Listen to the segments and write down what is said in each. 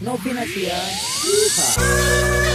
FM. Yeehaw.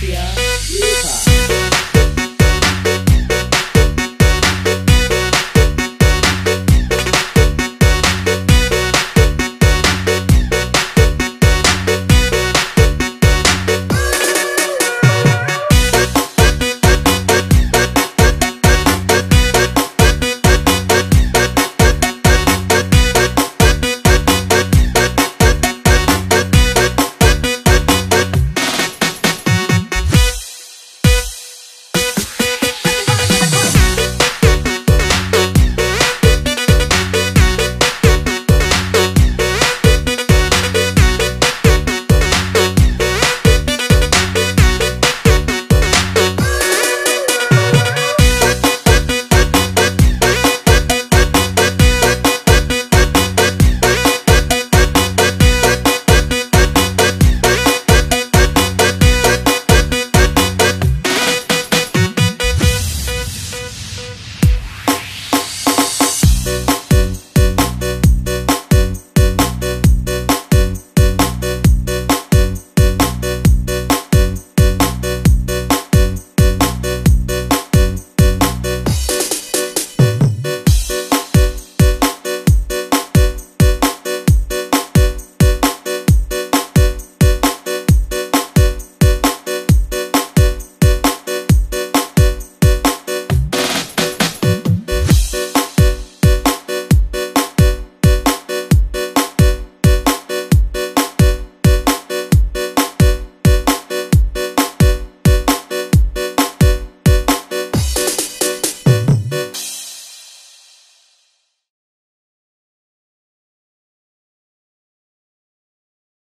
Yeah.